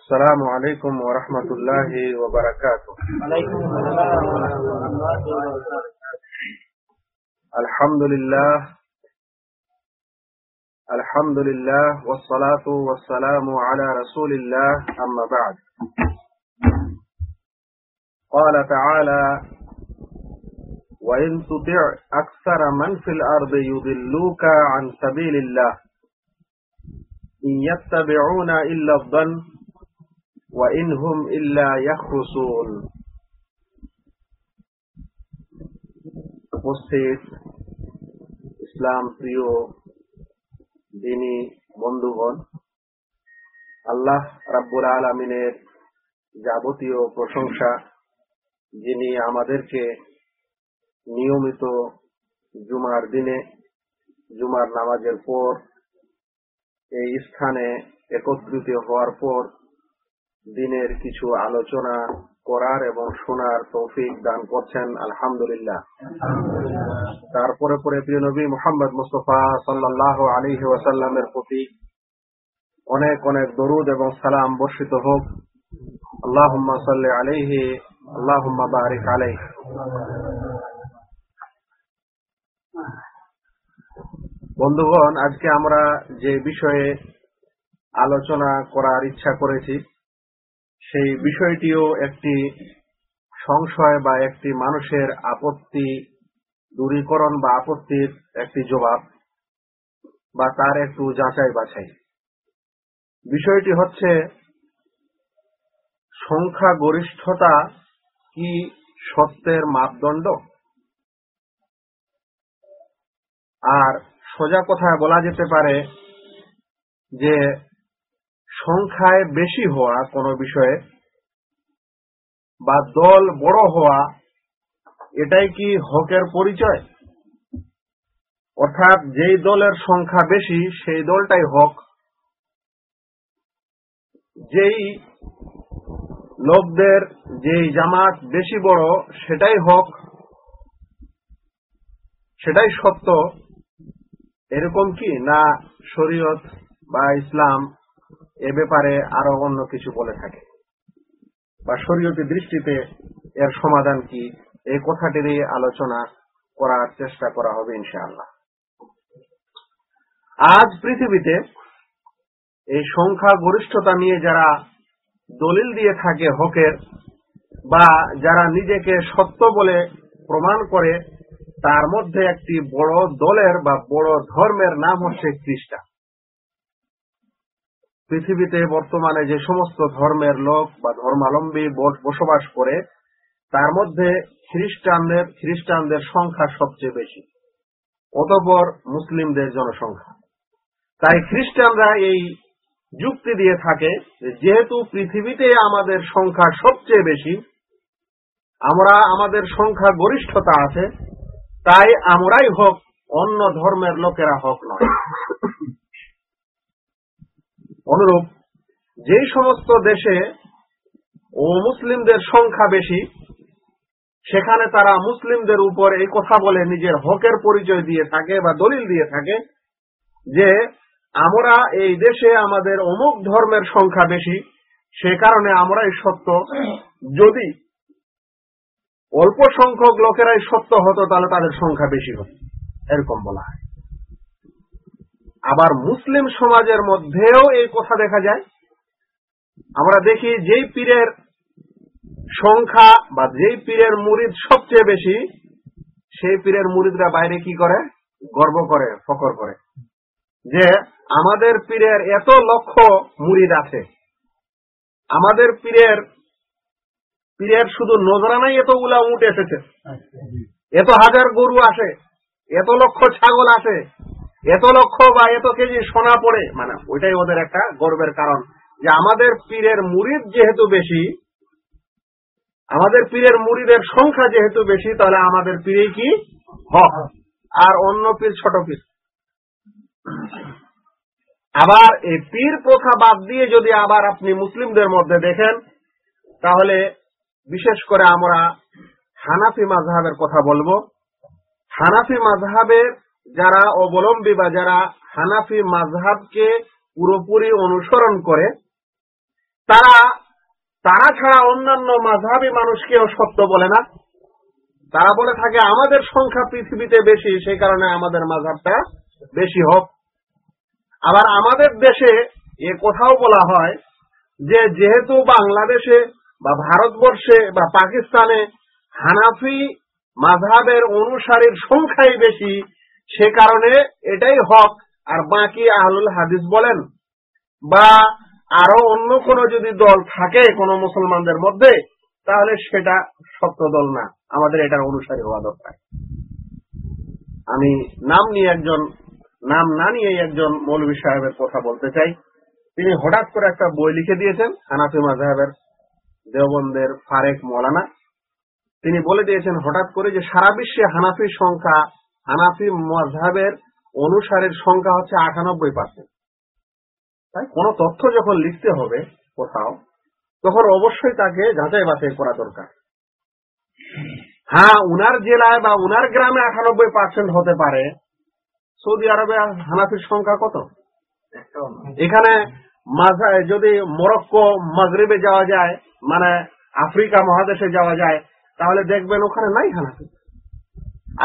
السلام عليكم ورحمة الله وبركاته. وعليكم السلام ورحمة الله وبركاته. الحمد لله. الحمد لله والصلاة والسلام على رسول الله أما بعد. قال تعالى وإن تطع أكثر من في الأرض يضلوك عن سبيل الله إن يتبعون إلا الظن وإن هم إلا يخرصون উপস্থিত ইসলাম প্রিয় দিনী বন্ধুগণ আল্লাহ রাব্বুল আলমিনের যাবতীয় প্রশংসা যিনি আমাদেরকে নিয়মিত জুমার দিনে, জুমার নামাজের পর, এই স্থানে একত্রিত হওয়ার পর দিনের কিছু আলোচনা করার এবং শোনার তৌফিক দান করছেন, আলহামদুলিল্লাহ। তারপরে পরে প্রিয় নবী মোহাম্মদ মুস্তফা সাল্লাহ আলী ওয়াসাল্লামের প্রতি অনেক অনেক দরুদ এবং সালাম বর্ষিত হোক। আল্লাহ সাল্লি আলাইহি আল্লাহ বারিক আলাই বন্ধুগণ, আজকে আমরা যে বিষয়ে আলোচনা করার ইচ্ছা করেছি, সেই বিষয়টিও একটি সংশয় বা একটি মানুষের আপত্তি দূরীকরণ বা আপত্তির একটি জবাব বা তার একটু যাচাই বাছাই বিষয়টি হচ্ছে সংখ্যা গরিষ্ঠতা কি সত্যের মাপদণ্ড? আর সোজা কথায় বলা যেতে পারে যে সংখ্যায় বেশি হওয়া কোনো বিষয়ে বা দল বড় হওয়া, এটাই কি হকের পরিচয়? অর্থাৎ যেই দলের সংখ্যা বেশি, সেই দলটাই হক। যেই লোকদের, যেই জামাত বেশি বড়, সেটাই হক। সেটাই সত্য। এরকম কি? না, শরীয়ত বা ইসলাম এ ব্যাপারে আরও অন্য কিছু বলে থাকে? বা শরীয়তি দৃষ্টিতে এর সমাধান কি? এই কথাটিরই আলোচনা করার চেষ্টা করা হবে ইনশাআল্লাহ। আজ পৃথিবীতে এই সংখ্যা গরিষ্ঠতা নিয়ে যারা দলিল দিয়ে থাকে হকের বা যারা নিজেকে সত্য বলে প্রমাণ করে তার মধ্যে একটি বড় দলের বা বড় ধর্মের নাম হচ্ছে খ্রিস্টান। পৃথিবীতে বর্তমানে যে সমস্ত ধর্মের লোক বা ধর্মাবলম্বী বসবাস করে, তার মধ্যে খ্রিস্টানদের খ্রিস্টানদের সংখ্যা সবচেয়ে বেশি। অতপর মুসলিমদের জনসংখ্যা। তাই খ্রিস্টানরা এই যুক্তি দিয়ে থাকে যেহেতু পৃথিবীতে আমাদের সংখ্যা সবচেয়ে বেশি, আমরা আমাদের সংখ্যা গরিষ্ঠতা আছে তাই আমরাই হোক, অন্য ধর্মের লোকেরা হোক নয়। অনুরূপ, যেই সমস্ত দেশে ও মুসলিমদের সংখ্যা বেশি, সেখানে তারা মুসলিমদের উপর এই কথা বলে, নিজের হকের পরিচয় দিয়ে থাকে বা দলিল দিয়ে থাকে যে, আমরা এই দেশে আমাদের অমুক ধর্মের সংখ্যা বেশি, সে কারণে আমরাই সত্য। যদি অল্প সংখ্যক লোকেরাই সত্য হতো, তাহলে তাদের সংখ্যা বেশি হতো। এরকম বলা হয়। আবার মুসলিম সমাজের মধ্যেও এই কথা দেখা যায়। আমরা দেখি যেই পীরের সংখ্যা বা যেই পীরের মুরিদ সবচেয়ে বেশি, সেই পীরের মুরিদরা বাইরে কি করে? গর্ব করে ফকর করে। যে আমাদের পীরের এত লক্ষ মুরিদ আছে। আমাদের পীরের পীরের শুধু নজরানাই এতগুলা উঠ এসেছে। এত হাজার গরু আসে এত লক্ষ ছাগল আসে এত লক্ষ বা এত কেজি সোনা পড়ে। মানে ওইটাই ওদের একটা গর্বের কারণ যে আমাদের পীরের মুরিদ যেহেতু বেশি আমাদের পীরের মুরিদের সংখ্যা যেহেতু বেশি তাহলে আমাদের পীরেই কি হক। আর অন্য পীর ছোট পীর। আবার এই পীর প্রথা বাদ দিয়ে যদি আবার আপনি মুসলিমদের মধ্যে দেখেন তাহলে বিশেষ করে আমরা হানাফি মাঝহাবের কথা বলব। হানাফি মাঝহাবের যারা অবলম্বী বা যারা হানাফি মাযহাবকে পুরোপুরি অনুসরণ করে, তারা তারা ছাড়া অন্যান্য মাঝহাবি মানুষকেও সত্য বলে না। তারা বলে থাকে, আমাদের সংখ্যা পৃথিবীতে বেশি, সেই কারণে আমাদের মাঝহাবটা বেশি হোক। আবার আমাদের দেশে এ কোথাও বলা হয় যে, যেহেতু বাংলাদেশে বা ভারতবর্ষে বা পাকিস্তানে হানাফি মাঝহাবের অনুসারীর সংখ্যাই বেশি, সে কারণে এটাই হক। আর বাকি আহলুল হাদিস বলেন, বা আরও অন্য কোন যদি দল থাকে কোন মুসলমানদের মধ্যে, তাহলে সেটা সত্য দল না। আমাদের এটার অনুসারী হওয়া দরকার। আমি নাম নিয়ে একজন, নাম না নিয়ে একজন মৌলভী সাহেবের কথা বলতে চাই। তিনি হঠাৎ করে একটা বই লিখে দিয়েছেন, হানাফি মাজাহের দেওবন্দের ফারেক মৌলানা। তিনি বলে দিয়েছেন হঠাৎ করে যে সারা বিশ্বে হানাফি সংখ্যা হানাফি মজাহের অনুসারের সংখ্যা হচ্ছে আটানব্বই পার্সেন্ট তাই কোন তথ্য যখন লিখতে হবে কোথাও তখন অবশ্যই তাকে যাচাই বাছাই করা দরকার। হ্যাঁ উনার জেলায় বা উনার গ্রামে আটানব্বই পার্সেন্ট হতে পারে। সৌদি আরবে হানাফির সংখ্যা কত? এখানে যদি মরক্কো মাগরিবে যাওয়া যায় মানে আফ্রিকা মহাদেশে যাওয়া যায়, তাহলে দেখবেন ওখানে নাই হানাফি।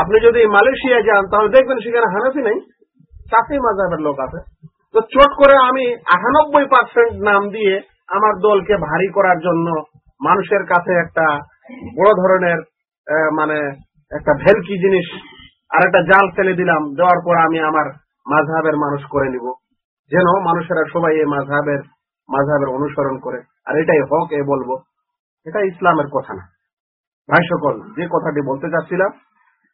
আপনি যদি মালয়েশিয়া যান, তাহলে দেখবেন সেখানে হানাফি নেই। চাকরি মাজাবের লোক আছে। তো চট করে আমি আটানব্বই পার্সেন্ট নাম দিয়ে আমার দলকে ভারী করার জন্য মানুষের কাছে একটা বড় ধরনের মানে একটা ভেলকি জিনিস আর একটা জাল ফেলে দিলাম, দেওয়ার পর আমি আমার মাঝহাবের মানুষ করে নিব। যেন মানুষেরা সবাই এই মাঝহাবের মাঝহাবের অনুসরণ করে। আর এটাই হক, এ বলব। এটা ইসলামের কথা না। ভাই সকল, যে কথাটি বলতে চাচ্ছিলাম,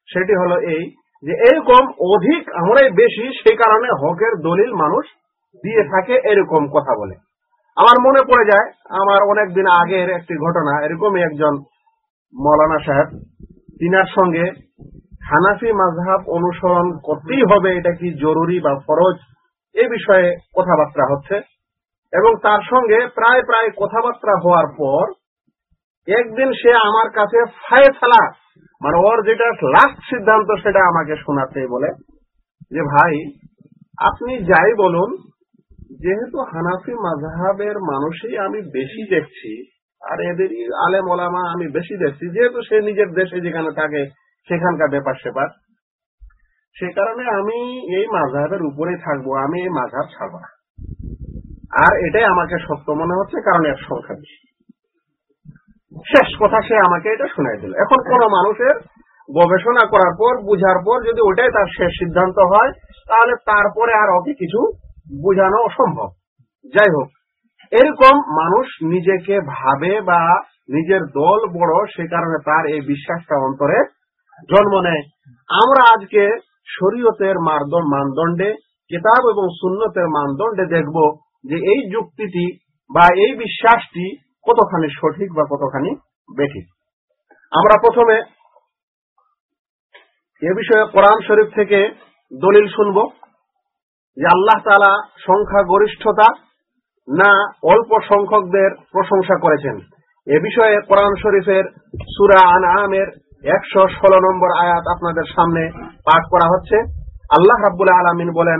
সেটি হলো এই যে এরকম অধিক আমরাই বেশি সেই কারণে হকের দলিল মানুষ দিয়ে থাকে এরকম কথা বলে। আমার মনে পড়ে যায়, আমার অনেক দিন আগের একটি ঘটনা, এরকমই একজন মৌলানা সাহেব, তিনার সঙ্গে হানাফি মাযহাব অনুসরণ করতেই হবে, এটা কি জরুরি বা ফরজ? এ বিষয়ে কথাবার্তা হচ্ছে। এবং তার সঙ্গে প্রায় প্রায় কথাবার্তা হওয়ার পর, একদিন সে আমার কাছে মানে ওর যেটা লাস্ট সিদ্ধান্ত সেটা আমাকে শোনাতে বলে যে, ভাই, আপনি যাই বলুন, যেহেতু হানাফি মাযহাবের মানুষই আমি বেশি দেখছি, আর এদেরই আলেম ওলামা আমি বেশি দেখছি, যেহেতু সে নিজের দেশে যেখানে থাকে, সেখানকার ব্যাপার সেপার সে কারণে আমি এই মাঝহাবের উপরেই থাকব, আমি এই মাঝহাব ছাড়বো না। আর এটাই আমাকে সত্য মনে হচ্ছে, কারণ এর সংখ্যা বেশি। শেষ কথা, সে আমাকে এটা শোনাই দিল। এখন কোন মানুষের গবেষণা করার পর, বুঝার পর যদি ওটাই তার শেষ সিদ্ধান্ত হয়, তাহলে তারপরে আর ওকে কিছু বোঝানো অসম্ভব। যাই হোক, এরকম মানুষ নিজেকে ভাবে বা নিজের দল বড়, সে কারণে তার এই বিশ্বাসটা অন্তরে জন্ম নেয়। আমরা আজকে শরীয়তের মানদণ্ডে, কিতাব এবং সুন্নতের মানদণ্ডে দেখব যে এই যুক্তিটি বা এই বিশ্বাসটি কতখানি সঠিক বা কতখানি বেঠিক। আমরা প্রথমে এ বিষয়ে কোরআন শরীফ থেকে দলিল শুনব যে আল্লাহ তালা সংখ্যা গরিষ্ঠতা না অল্প সংখ্যকদের প্রশংসা করেছেন। এ বিষয়ে কোরআন শরীফের সুরা আন আমের একশো ষোলো নম্বর আয়াত আপনাদের সামনে পাঠ করা হচ্ছে। আল্লাহ রাব্বুল আলমিন বলেন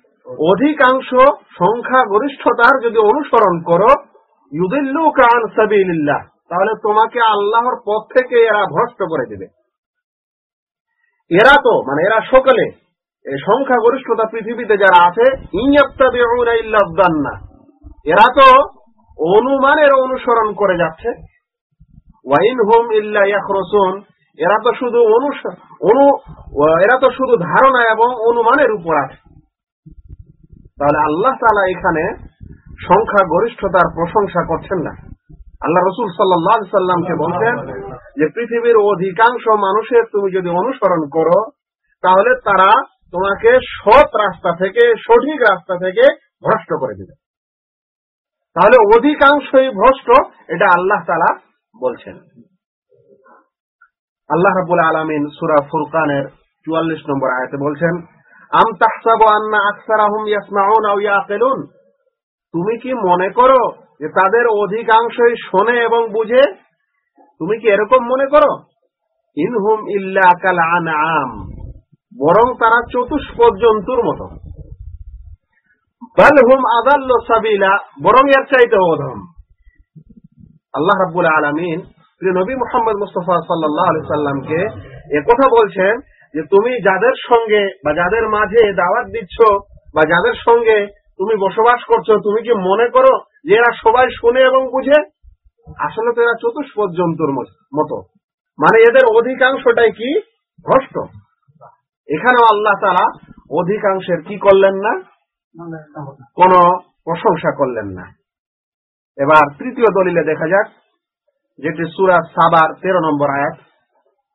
অধিকাংশ সংখ্যা গরিষ্ঠতার যদি অনুসরণ করো, ইউদিল্লু কান সাবিল্লাহ তাহলে তোমাকে আল্লাহর পথ থেকে এরা ভ্রষ্ট করে দিবে। এরা তো মানে এরা সকলে সংখ্যা গরিষ্ঠতা পৃথিবীতে যারা আছে ইল্লাহ এরা তো অনুমানের অনুসরণ করে যাচ্ছে। ওয়াইন হোম ইল্লা ইয়াখরসুন, এরা তো শুধু অনু, এরা তো শুধু ধারণা এবং অনুমানের উপর আছে। তাহলে আল্লাহ তাআলা এখানে সংখ্যা, গরিষ্ঠতার প্রশংসা করছেন না। আল্লাহ রসুল সাল্লাহ সাল্লামকে বলছেন যে, পৃথিবীর অধিকাংশ মানুষের তুমি যদি অনুসরণ করো, তাহলে তারা তোমাকে সৎ রাস্তা থেকে, সঠিক রাস্তা থেকে ভ্রষ্ট করে দিবে। তাহলে অধিকাংশই ভ্রষ্ট, এটা আল্লাহ তালা বলছেন। আল্লাহ রাবুল আলমিন সুরা ফুরকানের চুয়াল্লিশ নম্বর আয়াতে বলছেন আম তাহসাবু আন্না আকসারাহুম ইয়াসমাউন আও ইয়াকিলুন? তুমি কি মনে করো যে তাদের অধিকাংশই শোনে এবং বুঝে? তুমি কি এরকম মনে করো? ইনহুম ইল্লা কাল আনআম বরং তারা চতুষ্পদ জন্তুর মতো। বাল হুম সাবিলা, বরং এর চাইতে অধম। আল্লাহ রাব্বুল আলামিন, প্রিয় নবী মুহাম্মদ মুস্তাফা সাল্লাল্লাহু আলাইহি সাল্লামকে কথা বলছেন যে তুমি যাদের সঙ্গে বা যাদের মাঝে দাওয়াত দিচ্ছ বা যাদের সঙ্গে তুমি বসবাস করছ, তুমি কি মনে করো যে এরা সবাই শুনে এবং বুঝে? আসলে তো এরা চতুষ্পদ জন্তুর মতো মানে এদের অধিকাংশটাই কি? ভ্রষ্ট। এখানেও আল্লাহ তারা অধিকাংশের কি করলেন না? কোন প্রশংসা করলেন না। এবার তৃতীয় দলিলে দেখা যাক, যেটি সুরা সাবার তেরো নম্বর আয়াত।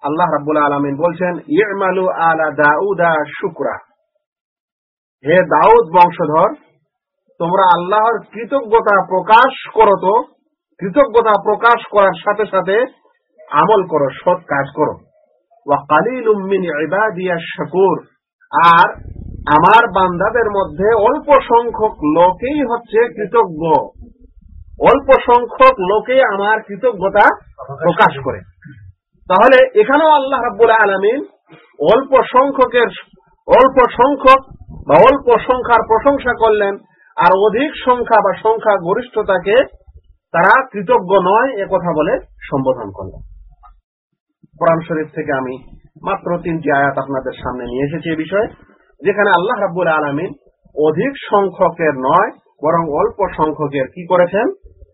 আল্লাহ রাব্বুল আলমিন বলছেন ইমালু আলা দাউদা শুক্রা। হে দাউদ বংশধর, তোমরা আল্লাহর কৃতজ্ঞতা প্রকাশ করো তো, কৃতজ্ঞতা প্রকাশ করার সাথে সাথে আমল করো, সৎ কাজ করো। ওয়া কালিল মিন ইবাদিয়া শাকুর। আর আমার বান্দাদের মধ্যে অল্প সংখ্যক লোকেই হচ্ছে কৃতজ্ঞ। অল্প সংখ্যক লোকে আমার কৃতজ্ঞতা প্রকাশ করে। তাহলে এখানেও আল্লাহ রাব্বুল আলমিন অল্প সংখ্যকের, অল্প সংখ্যক বা অল্প সংখ্যার প্রশংসা করলেন আর অধিক সংখ্যা বা সংখ্যা গরিষ্ঠতাকে তারা কৃতজ্ঞ নয় এ কথা বলে সম্বোধন করলেন কোরআন শরীফ থেকে আমি মাত্র তিনটি আয়াত আপনাদের সামনে নিয়ে এসেছি এ বিষয়ে, যেখানে আল্লাহ রাব্বুল আলমিন অধিক সংখ্যকের নয়, বরং অল্প সংখ্যকের কি করেছেন?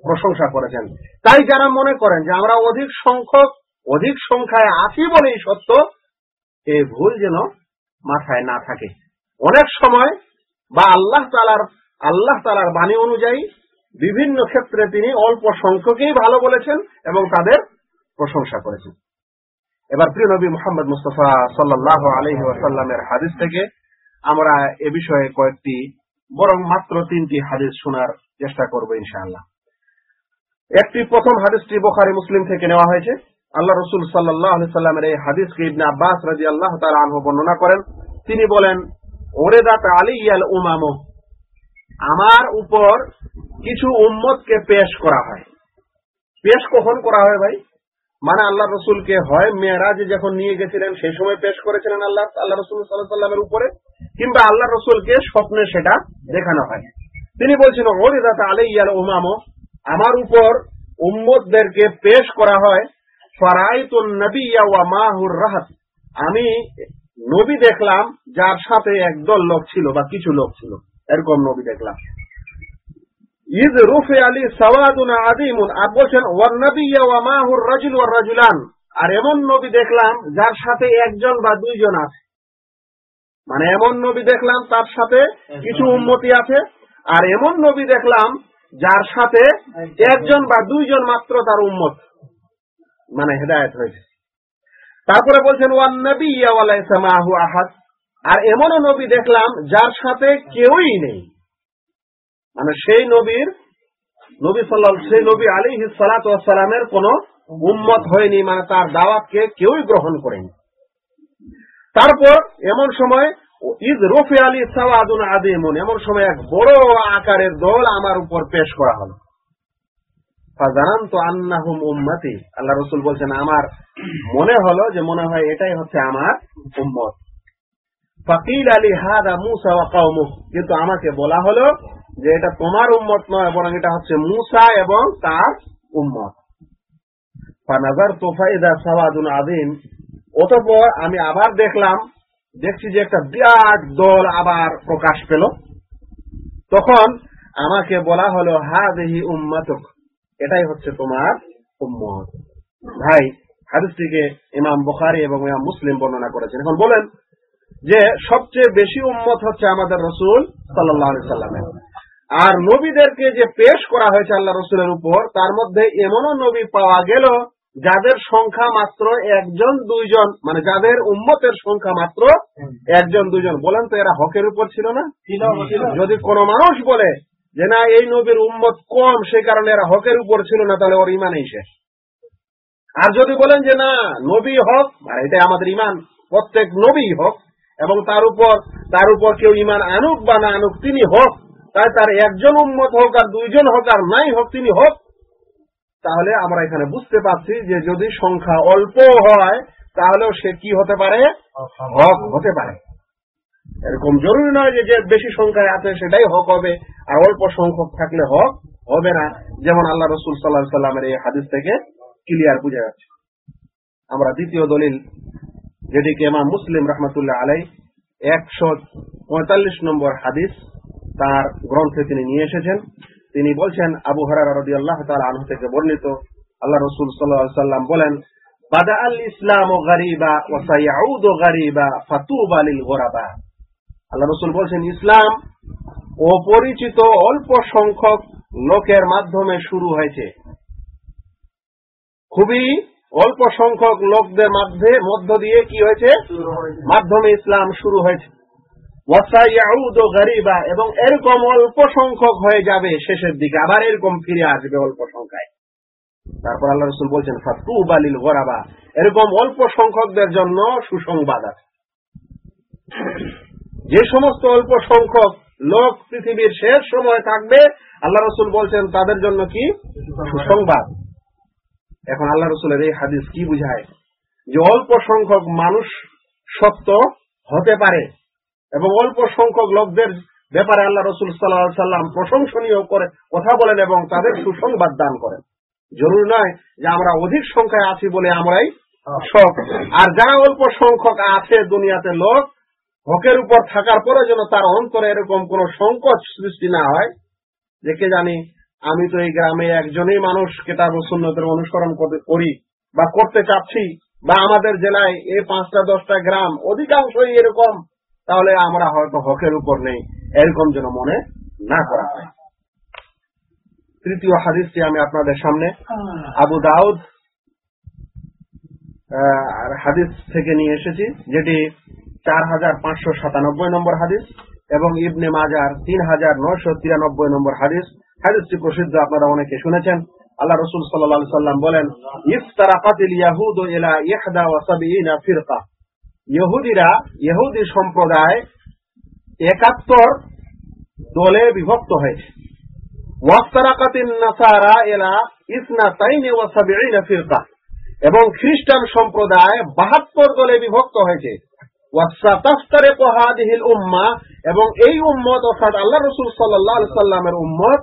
প্রশংসা করেছেন। তাই যারা মনে করেন যে আমরা অধিক সংখ্যক অধিক সংখ্যায় আছি বলেই সত্য, এ ভুল যেন মাথায় না থাকে। অনেক সময় বা আল্লাহ তালার আল্লাহ তালার বাণী অনুযায়ী বিভিন্ন ক্ষেত্রে তিনি অল্প সংখ্যকেই ভালো বলেছেন এবং তাদের প্রশংসা করেছেন। এবার প্রিয় নবী মোহাম্মদ মুস্তফা সাল্লাহ আলহি হাদিস থেকে আমরা এ বিষয়ে কয়েকটি, বরং মাত্র তিনটি হাদিস শোনার চেষ্টা করব ইনশাআল্লাহ। একটি প্রথম হাদিসটি বোখারি মুসলিম থেকে নেওয়া হয়েছে। আল্লাহ রসুল সাল্লামের এই হাদিসকে ইবনে আব্বাস রাজি আল্লাহ আনহু বর্ণনা করেন। তিনি বলেন ওরেদাত আলী ইয়াল উমামো, আমার উপর কিছু উম্মতকে পেশ করা হয়। পেশ কখন করা হয় ভাই? মানে আল্লাহ রসুলকে হয় মেয়েরাজ যখন নিয়ে গেছিলেন, সেই সময় পেশ করেছিলেন আল্লাহ আল্লাহ রসুল সাল্লামের উপরে, কিংবা আল্লাহ রসুলকে স্বপ্নে সেটা দেখানো হয়। তিনি বলছেন ওরেদাত আলী ইয়াল উমামো, আমার উপর উম্মতদেরকে পেশ করা হয় ফরাইতুন নবিয়া ওয়া আমি নবী দেখলাম, যার সাথে একদল লোক ছিল বা কিছু লোক ছিল। এরকম নবী দেখলাম। ঈদ রুফে আলী সওয়াদুন আদিমুন আর বলছেন ওয়ান নবিয়া ওয়া মাহুর রাজুল ওয়ার রাজুলান। আর এমন নবী দেখলাম, যার সাথে একজন বা দুইজন আছে। মানে এমন নবী দেখলাম, তার সাথে কিছু উন্মতি আছে। আর এমন নবী দেখলাম, যার সাথে একজন বা দুইজন মাত্র তার উম্মত। মানে হেদায়ত হয়েছে তারপরে বলছেন, ওয়ান নবী ইয়াহু আহাদ। আর এমনও নবী দেখলাম যার সাথে কেউই নেই। মানে সেই নবীর, নবী সাল্লাহ সেই নবী আলী সালাতামের কোন উম্মত হয়নি মানে তার দাওয়াতকে কেউই গ্রহণ করেনি। তারপর এমন সময় ঈদ রফি আলী সাওয়াদুন আদিমুন এমন সময় এক বড় আকারের দল আমার উপর পেশ করা হলো। আন্নাহুম উম্মতি। আল্লাহ রসুল বলছেন, আমার মনে হলো যে মনে হয় এটাই হচ্ছে আমার উম্মত। ফকিল আলী হাদা মুসা ওয়া কিন্তু আমাকে বলা হলো যে এটা তোমার উম্মত নয়, বরং এটা হচ্ছে মুসা এবং তার উম্মত। ফানাজার তোফাইদা সাওয়াদুন আদিম অতঃপর আমি আবার দেখলাম, দেখছি যে একটা বিরাট দল আবার প্রকাশ পেল। তখন আমাকে বলা হলো হা দেহি উম্মাতক। এটাই হচ্ছে তোমার উম্মত। ভাই হাদিসটিকে ইমাম বুখারি এবং ইমাম মুসলিম বর্ণনা করেছেন। এখন বলেন যে সবচেয়ে বেশি উম্মত হচ্ছে আমাদের রসুল সাল্লাহ সাল্লামের আর নবীদেরকে যে পেশ করা হয়েছে আল্লাহ রসুলের উপর তার মধ্যে এমনও নবী পাওয়া গেল যাদের সংখ্যা মাত্র একজন দুইজন মানে যাদের উম্মতের সংখ্যা মাত্র একজন দুইজন। বলেন তো এরা হকের উপর ছিল না? যদি কোন মানুষ বলে যে না এই নবীর উম্মত কম সে কারণে এরা হকের উপর ছিল না তাহলে ওর ইমানেই শেষ। আর যদি বলেন যে না নবী হক আর এটাই আমাদের ইমান প্রত্যেক নবী হক এবং তার উপর তার উপর কেউ ইমান আনুক বা না আনুক তিনি হক তাই তার একজন উম্মত হোক আর দুইজন হোক আর নাই হোক তিনি হোক। তাহলে আমরা এখানে বুঝতে পারছি যে যদি সংখ্যা অল্প হয় তাহলেও সে কি হতে পারে? হক হতে পারে। এরকম জরুরি নয় যে বেশি সংখ্যায় আছে সেটাই হক হবে, আর অল্প সংখ্যক থাকলে হক হবে না। যেমন আল্লাহ রসুল সাল্লাহ সাল্লামের এই হাদিস থেকে ক্লিয়ার বোঝা যাচ্ছে। আমরা দ্বিতীয় দলিল, যেটিকে ইমাম মুসলিম রহমতুল্লাহ আলাই একশো পঁয়তাল্লিশ নম্বর হাদিস তার গ্রন্থে তিনি নিয়ে এসেছেন। তিনি বলছেন, আবু হরার রদি আল্লাহ তাল আনহু থেকে বর্ণিত, আল্লাহ রসুল সাল্লাহ সাল্লাম বলেন বাদা আল ইসলাম ও গারিবা ও সাইয়াউদ ও গারিবা ফাতুব আলিল গোরাবা। আল্লাহ রসুল বলছেন, ইসলাম অপরিচিত অল্প সংখ্যক লোকের মাধ্যমে শুরু হয়েছে। খুবই অল্প সংখ্যক লোকদের মধ্যে, মধ্য দিয়ে কি হয়েছে? মাধ্যমে ইসলাম শুরু হয়েছে। গারিবা, এবং এরকম অল্প সংখ্যক হয়ে যাবে শেষের দিকে, আবার এরকম ফিরে আসবে অল্প সংখ্যায়। তারপর আল্লাহ রসুল বলছেন ফাতু গোরাবা এরকম অল্প সংখ্যকদের জন্য সুসংবাদ আছে। যে সমস্ত অল্প সংখ্যক লোক পৃথিবীর শেষ সময় থাকবে, আল্লাহ রসুল বলছেন, তাদের জন্য কি? সুসংবাদ। এখন আল্লাহ রসুলের এই হাদিস কি বুঝায়? যে অল্প সংখ্যক মানুষ সত্য হতে পারে এবং অল্প সংখ্যক লোকদের ব্যাপারে আল্লাহ রসুল সাল্লাহ সাল্লাম প্রশংসনীয় করে কথা বলেন এবং তাদের সুসংবাদ দান করেন। জরুরি নয় যে আমরা অধিক সংখ্যায় আছি বলে আমরাই সব আর যারা অল্প সংখ্যক আছে দুনিয়াতে লোক হকের উপর থাকার পরে যেন তার অন্তরে এরকম কোন সংকট সৃষ্টি না হয় যে কে জানি আমি তো এই গ্রামে একজনই মানুষ কেতাব সুন্নতের অনুসরণ করি বা করতে চাচ্ছি বা আমাদের জেলায় এই পাঁচটা দশটা গ্রাম অধিকাংশই এরকম তাহলে আমরা হয়তো হকের উপর নেই। এরকম যেন মনে না করা হয়। তৃতীয় হাদিসটি আমি আপনাদের সামনে। আবু দাউদ হাদিস থেকে নিয়ে এসেছি, যেটি চার হাজার পাঁচশো সাতানব্বই নম্বর হাদিস এবং ইবনে মাজার তিন হাজার নয়শো তিরানব্বই নম্বর হাদিস। হাদিসটি প্রসিদ্ধ আপনারা অনেকে শুনেছেন। আল্লাহ রসুল সাল্লাহ সাল্লাম বলেন, ইফতারাকাতিল ইয়াহুদ ইলা ইহদা ওয়া ফিরকা। ইহুদিরা, ইহুদি সম্প্রদায় একাত্তর দলে বিভক্ত হয়েছে। ওয়াফতারাকাতিন নাসারা এলা ইসনা তাইনে ওয়া ফিরকা। এবং খ্রিস্টান সম্প্রদায় বাহাত্তর দলে বিভক্ত হয়েছে। উম্মাহ এবং এই উম্মত অর্থাৎ আল্লাহ রসুল আলাইহি সাল্লামের উম্মত,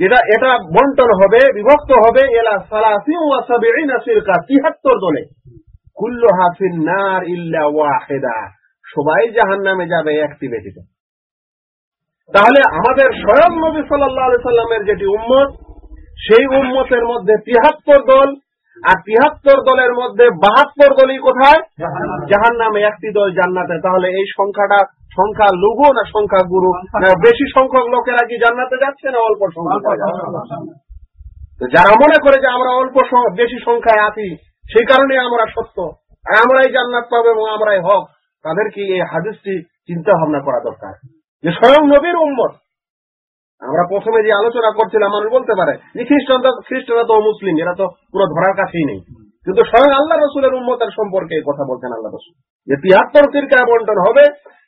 এটা এটা বন্টন হবে, বিভক্ত হবে এলা সালাসিন ওয়া সাবিঈনা ফিরকা 73 দলে। কুল্লু হাফিন নার ইল্লা ওয়াহিদা। সবাই জাহান্নামে যাবে একটি ব্যতীত। তাহলে আমাদের স্বয়ং নবী আলাইহি সাল্লামের যেটি উম্মত, সেই উম্মতের মধ্যে তিহাত্তর দল আর তিহাত্তর দলের মধ্যে বাহাত্তর দলই কোথায়? জাহান নামে একটি দল জান্নাতে। তাহলে এই সংখ্যাটা সংখ্যা লঘু না সংখ্যা গুরু? বেশি সংখ্যক লোকেরা কি জান্নাতে যাচ্ছে না অল্প সংখ্যক? যারা মনে করে যে আমরা অল্প বেশি সংখ্যায় আছি সেই কারণে আমরা সত্য। আর আমরাই জান্নাত পাবো এবং আমরাই হক। তাদেরকে এই হাদিসটি চিন্তা ভাবনা করা দরকার? যে স্বয়ং নবীর উম্মত। আমরা প্রথমে যে আলোচনা করছিলাম মানুষ বলতে পারে যে খ্রিস্টান তো খ্রিস্টানরা তো মুসলিম এরা তো পুরো ধরার কাছেই নেই। কিন্তু স্বয়ং আল্লাহ রসুলের উম্মতের সম্পর্কে কথা বলছেন আল্লাহ রসুল। যে তিয়াত্তর ফিরকা বন্টন হবে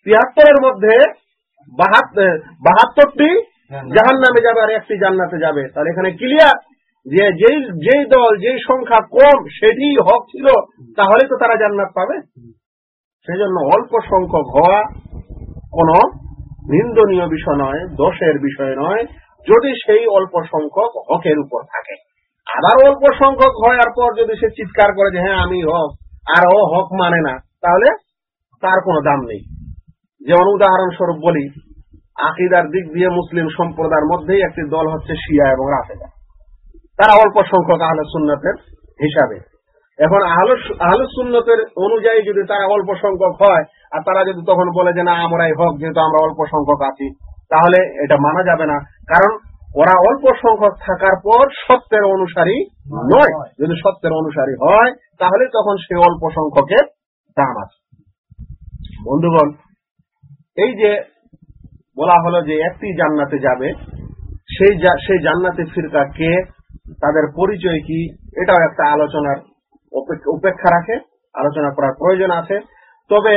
তিয়াত্তরের মধ্যে বাহাত্তরটি জাহান নামে যাবে আর একটি জান্নাতে যাবে। তাহলে এখানে ক্লিয়ার যে যেই যেই দল যেই সংখ্যা কম সেটি হক ছিল তাহলে তো তারা জান্নাত পাবে। সেজন্য অল্প সংখ্যক হওয়া কোন নিন্দনীয় বিষয় নয়, দোষের বিষয় নয়, যদি সেই অল্প সংখ্যক হকের উপর থাকে। আবার অল্প সংখ্যক হওয়ার পর যদি সে চিৎকার করে যে হ্যাঁ আমি হক, আর ও হক মানে না, তাহলে তার কোনো দাম নেই। যেমন উদাহরণস্বরূপ বলি, আকিদার দিক দিয়ে মুসলিম সম্প্রদায়ের মধ্যেই একটি দল হচ্ছে শিয়া এবং রাফেদা। তারা অল্প সংখ্যক আহলে সুন্নতের হিসাবে এখন আহলে সুন্নতের অনুযায়ী যদি তারা অল্প সংখ্যক হয়, আর তারা যদি তখন বলে যে না, আমরাই হক, যেহেতু আমরা অল্প সংখ্যক আছি, তাহলে এটা মানা যাবে না। কারণ ওরা অল্প সংখ্যক থাকার পর সত্যের অনুসারী নয়। যদি সত্যের অনুসারী হয়, তাহলে তখন সে অল্প সংখ্যকের দাম আছে। বন্ধুগণ, এই যে বলা হলো যে একটি জান্নাতে যাবে, সেই সেই জান্নাতে ফিরকা কে, তাদের পরিচয় কি, এটাও একটা আলোচনার উপেক্ষ- রাখে, আলোচনা করার প্রয়োজন আছে। তবে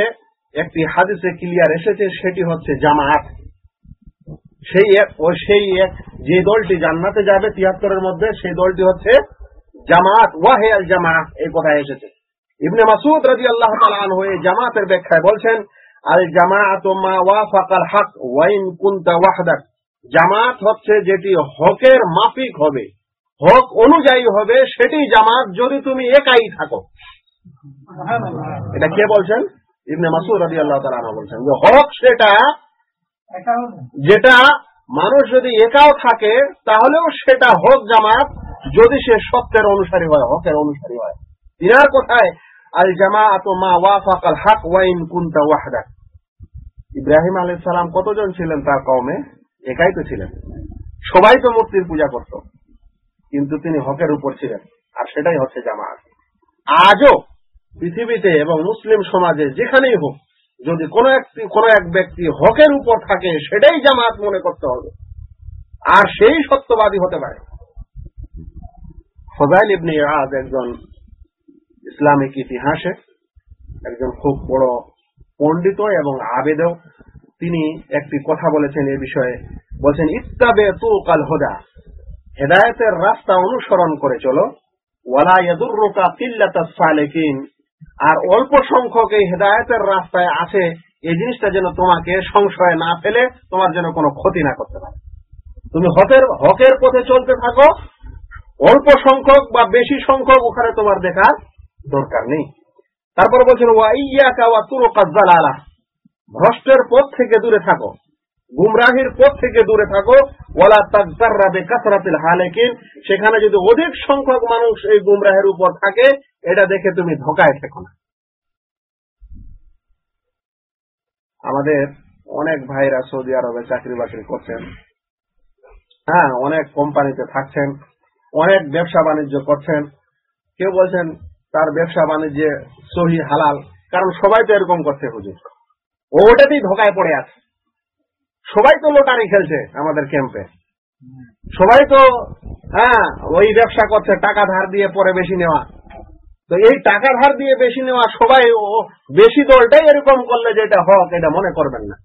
একটি হাদিসে ক্লিয়ার এসেছে, সেটি হচ্ছে জামাত সেই এক ও সেই এক যে দলটি জান্নাতে যাবে তিয়াত্তরের মধ্যে, সেই দলটি হচ্ছে জামাত ওয়াহে আল জামাত এই কথায় এসেছে। ইবনে মাসুদ রাজি আল্লাহ আনহু এই জামাতের ব্যাখ্যায় বলছেন, আল জামাত মা ওয়াফাকাল হক ওয়াইন কুনতা ওয়াহদাক। জামাত হচ্ছে যেটি হকের মাফিক হবে। হক অনুযায়ী হবে, সেটি জামাত যদি তুমি একাই থাকো। এটা কে বলছেন? ইবনে মাসুদ রাজি আল্লাহ তালা বলছেন যে হক সেটা যেটা মানুষ যদি একাও থাকে, তাহলেও সেটা হক জামাত যদি সে সত্যের অনুসারী হয়, হকের অনুসারী হয়। ইনার কোথায়, আল জামাত মা ওয়াফাক আল হক ওয়াইন কুনতা ওয়াহদা। ইব্রাহিম আলাইহিস সালাম কতজন ছিলেন তার কওমে? একাই তো ছিলেন। সবাই তো মূর্তির পূজা করত। কিন্তু তিনি হকের উপর ছিলেন, আর সেটাই হচ্ছে জামাত। আজও পৃথিবীতে এবং মুসলিম সমাজে যেখানেই হোক, যদি কোনো একটি, কোনো এক ব্যক্তি হকের উপর থাকে, সেটাই জামাত মনে করতে হবে। আর সেই সত্যবাদী হতে পারে। ফজাইল ইবনে ইয়াদ একজন ইসলামিক ইতিহাসে, একজন খুব বড় পণ্ডিত এবং আবেদক। তিনি একটি কথা বলেছেন এ বিষয়ে। বলছেন, ইত্তাবে তু কাল হোদা। হেদায়েতের রাস্তা অনুসরণ করে চলো। ওয়ালা ইয়াদুররুকা কিল্লাতাস সালেকিন। আর অল্প সংখ্যক এই হেদায়েতের রাস্তায় আছে, এই জিনিসটা যেন তোমাকে সংশয়ে না ফেলে, তোমার যেন কোনো ক্ষতি না করতে পারে। তুমি হকের হকের পথে চলতে থাকো। অল্প সংখ্যক বা বেশি সংখ্যক ওখানে তোমার দেখার দরকার নেই। তারপরে বলছেন ওয়াইয়াকা ওয়া তুরুকাজ জালালা। ভ্রষ্টের পথ থেকে দূরে থাকো। গুমরাহির পথ থেকে দূরে থাকো। ওয়ালা তাগতাররা বিকাসরাতিল হালেকিন। সেখানে যদি অধিক সংখ্যক মানুষ এই গুমরাহের উপর থাকে, এটা দেখে তুমি ধোকায় থেকো না। আমাদের অনেক ভাইরা সৌদি আরবে চাকরি বাকরি করছেন। হ্যাঁ অনেক কোম্পানিতে থাকছেন। অনেক ব্যবসা বাণিজ্য করছেন। কেউ বলছেন, তার ব্যবসা বাণিজ্যে সহি হালাল। কারণ সবাই তো এরকম করছে হুজুর। ওটাতেই ধোকায় পড়ে আছে। সবাই তো লোটারি খেলছে আমাদের ক্যাম্পে। সবাই তো হ্যাঁ ওই ব্যবসা করছে, টাকা ধার দিয়ে পরে বেশি নেওয়া। তো এই টাকা ধার দিয়ে বেশি নেওয়া সবাই, ও, বেশি দলটাই এরকম করলে যেটা হক, এটা মনে করবেন না।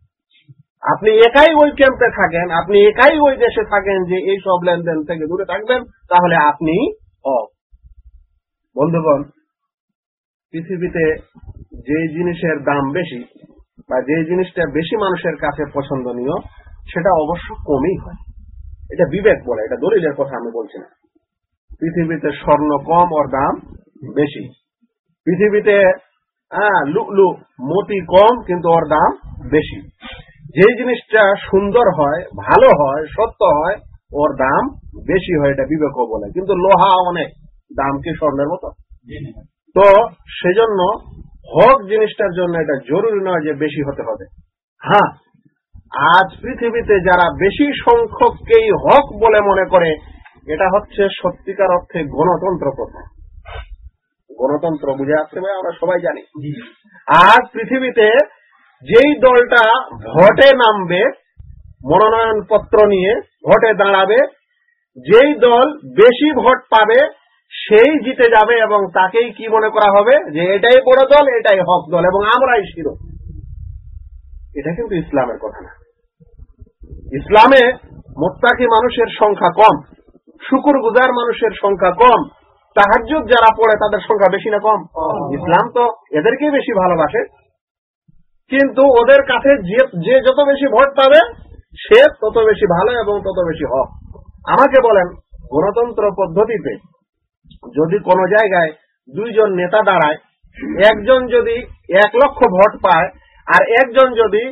আপনি একাই ওই ক্যাম্পে থাকেন, আপনি একাই ওই দেশে থাকেন যে এই সব লেনদেন থেকে দূরে থাকবেন, তাহলে আপনি হক। বন্ধুগণ, পৃথিবীতে যে জিনিসের দাম বেশি বা যে জিনিসটা বেশি মানুষের কাছে পছন্দনীয় সেটা অবশ্য কমই হয়। এটা বিবেক বলে এটা দলিলের কথা আমি বলছি না। পৃথিবীতে স্বর্ণ কম ওর দাম বেশি। পৃথিবীতে লুকলু মতি কম কিন্তু ওর দাম বেশি। যে জিনিসটা সুন্দর হয় ভালো হয় সত্য হয় ওর দাম বেশি হয় এটা বিবেক বলে। কিন্তু লোহা অনেক দাম কি স্বর্ণের মতো? তো সেজন্য হক জিনিসটার জন্য এটা জরুরি নয় যে বেশি হতে হবে। হ্যাঁ আজ পৃথিবীতে যারা বেশি সংখ্যককেই হক বলে মনে করে এটা হচ্ছে সত্যিকার অর্থে গণতন্ত্র প্রথা। গণতন্ত্র বুঝে আসছে ভাই আমরা সবাই জানি। আজ পৃথিবীতে যেই দলটা ভোটে নামবে মনোনয়ন পত্র নিয়ে ভোটে দাঁড়াবে যেই দল বেশি ভোট পাবে সেই জিতে যাবে এবং তাকেই কি মনে করা হবে? যে এটাই বড় দল, এটাই হক দল, এবং আমরাই শিরো। এটা কিন্তু ইসলামের কথা না। ইসলামে মোত্তাকি মানুষের সংখ্যা কম শুকুর গুজার মানুষের সংখ্যা কম, তাহাজ্জুদ যারা পড়ে তাদের সংখ্যা বেশি না কম? ইসলাম তো এদেরকেই বেশি ভালোবাসে। কিন্তু ওদের কাছে যে যত বেশি ভোট পাবে, সে তত বেশি ভালো এবং তত বেশি হক। আমাকে বলেন, গণতন্ত্র পদ্ধতিতে যদি কোনো জায়গায় দুইজন নেতা দাঁড়ায় একজন যদি এক লক্ষ ভোট পায় আর একজন যদি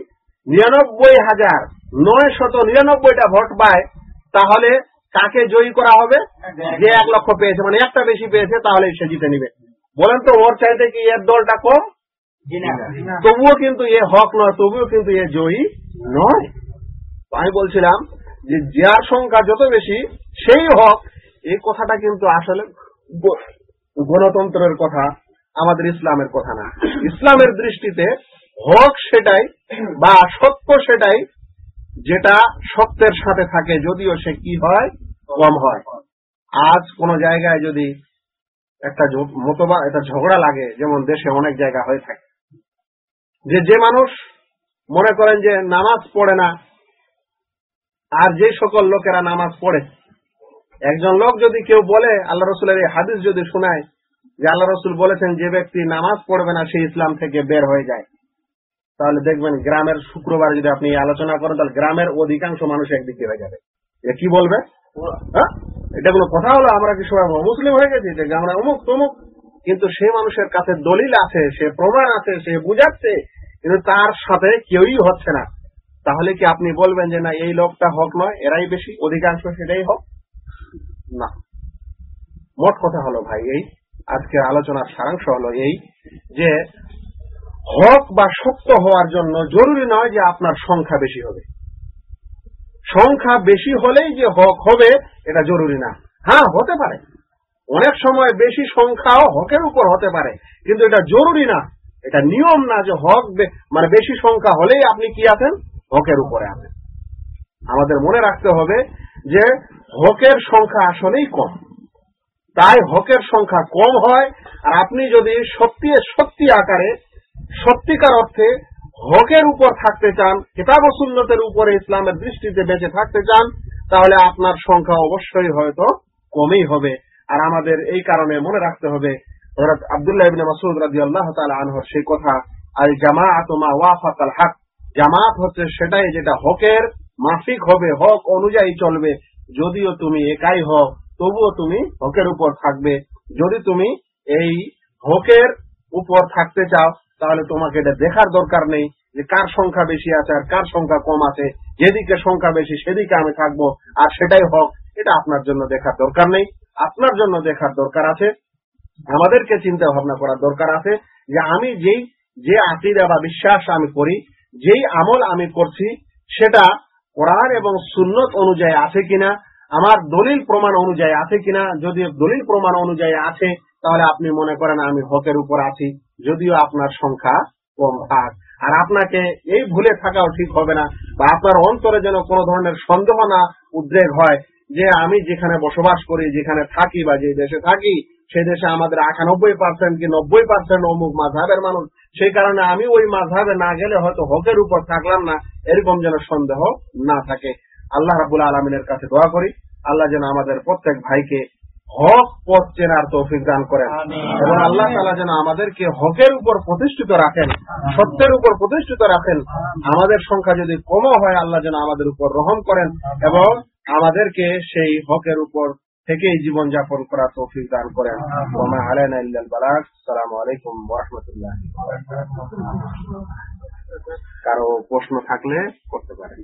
নিরানব্বই হাজার নয় শত নিরানব্বইটা ভোট পায় তাহলে কাকে জয়ী করা হবে? যে এক লক্ষ পেয়েছে মানে একটা বেশি পেয়েছে তাহলে সে জিতে নিবে। বলেন তো ওর চাইতে কি এর দলটা কম? তবুও কিন্তু এ হক নয় তবুও কিন্তু এ জয়ী নয়। আমি বলছিলাম যে যার সংখ্যা যত বেশি সেই হক এই কথাটা কিন্তু আসলে গণতন্ত্রের কথা, আমাদের ইসলামের কথা না। ইসলামের দৃষ্টিতে হক সেটাই বা সত্য সেটাই যেটা সত্যের সাথে থাকে, যদিও সে কি হয়, কম হয়। আজ কোন জায়গায় যদি একটা মতবা, একটা ঝগড়া লাগে, যেমন দেশে অনেক জায়গা হয়ে থাকে, যে যে মানুষ মনে করেন যে নামাজ পড়ে না, আর যে সকল লোকেরা নামাজ পড়ে একজন লোক যদি কেউ বলে, আল্লাহ রসুলের এই হাদিস যদি শোনায়, যে আল্লাহ রসুল বলেছেন যে ব্যক্তি নামাজ পড়বে না, সে ইসলাম থেকে বের হয়ে যায়। তাহলে দেখবেন গ্রামের শুক্রবার যদি আপনি আলোচনা করেন, তাহলে গ্রামের অধিকাংশ মানুষ একদিকে হয়ে যাবে। এ কি বলবে? হ্যাঁ? এটা কোনো কথা হলো? আমরা কি সবাই মুসলিম হয়ে গেছি? যে আমরা অমুক তমুক? কিন্তু সে মানুষের কাছে দলিল আছে, সে প্রমাণ আছে, সে বুঝাচ্ছে, কিন্তু তার সাথে কেউই হচ্ছে না। তাহলে কি আপনি বলবেন যে, না, এই লোকটা হক নয়, এরাই বেশি, অধিকাংশ সেটাই হক না। মোট কথা হলো ভাই এই আজকের আলোচনার সারাংশ হলো এই যে, হক বা সত্য হওয়ার জন্য জরুরি নয় যে আপনার সংখ্যা বেশি হবে। সংখ্যা বেশি হলেই যে হক হবে, এটা জরুরি না। হ্যাঁ হতে পারে। অনেক সময় বেশি সংখ্যাও হকের উপর হতে পারে, কিন্তু এটা জরুরি না। এটা নিয়ম না যে হক মানে বেশি সংখ্যা হলেই আপনি কি আছেন? হকের উপরে আছেন। আমাদের মনে রাখতে হবে যে হকের সংখ্যা আসলেই কম। তাই হকের সংখ্যা কম হয়, আর আপনি যদি সত্যি সত্যি আকারে, সত্যিকার অর্থে হকের উপর থাকতে চান, কিতাব সুন্নতের উপরে ইসলামের দৃষ্টিতে বেঁচে থাকতে চান, তাহলে আপনার সংখ্যা অবশ্যই হয়তো কমই হবে। আর আমাদের এই কারণে মনে রাখতে হবে আব্দুল্লাহ ইবনে মাসউদ রাদিয়াল্লাহু তাআলা আনহর সেই কথা, আল জামাআতু মা ওয়াফাকাল হক। জামাত হচ্ছে সেটাই যেটা হকের মাফিক হবে, হক অনুযায়ী চলবে যদিও তুমি একাই হও, তবুও তুমি হকের উপর থাকবে। যদি তুমি এই হকের উপর থাকতে চাও, তাহলে তোমাকে এটা দেখার দরকার নেই যে কার সংখ্যা বেশি আছে আর কার সংখ্যা কম আছে। যেদিকে সংখ্যা বেশি, সেদিকে আমি থাকব, আর সেটাই হক, এটা আপনার জন্য দেখার দরকার নেই। আপনার জন্য দেখার দরকার আছে, আমাদেরকে চিন্তা ভাবনা করার দরকার আছে যে আমি যেই, যে আকিদা বা বিশ্বাস আমি করি, যেই আমল আমি করছি, সেটা কোরআন এবং সুন্নত অনুযায়ী আছে কিনা, আমার দলিল প্রমাণ অনুযায়ী আছে কিনা, যদি দলিল প্রমাণ অনুযায়ী আছে, তাহলে আপনি মনে করেন আমি হকের উপর আছি, যদিও আপনার সংখ্যা কম থাক। আর আপনাকে এই ভুলে থাকাও ঠিক হবে না, বা আপনার অন্তরে যেন কোনো ধরনের সন্দেহ না উদ্রেক হয়, যে আমি যেখানে বসবাস করি, যেখানে থাকি বা যে দেশে থাকি সে দেশে আমাদের আটানব্বই পার্সেন্ট কি নব্বই পার্সেন্ট অমুক মাঝহের মানুষ? সেই কারণে আমি ওই মাঝহাবে না গেলে হয়তো হকের উপর থাকলাম না এরকম যেন সন্দেহ না থাকে। আল্লাহ রাবুল আলমিনের কাছে দোয়া করি আল্লাহ যেন আমাদের প্রত্যেক ভাইকে হক পথ চেনার তৌফিক দান করেন। এবং আল্লাহ তালা যেন আমাদেরকে হকের উপর প্রতিষ্ঠিত রাখেন সত্যের উপর প্রতিষ্ঠিত রাখেন। আমাদের সংখ্যা যদি কমও হয় আল্লাহ যেন আমাদের উপর রহম করেন এবং আমাদেরকে সেই হকের উপর থেকেই জীবন যাপন করা তৌফিক দান করেন। ওমা আলাইনা ইল্লাল আলাইকুম ওয়া কারও প্রশ্ন থাকলে করতে পারেন।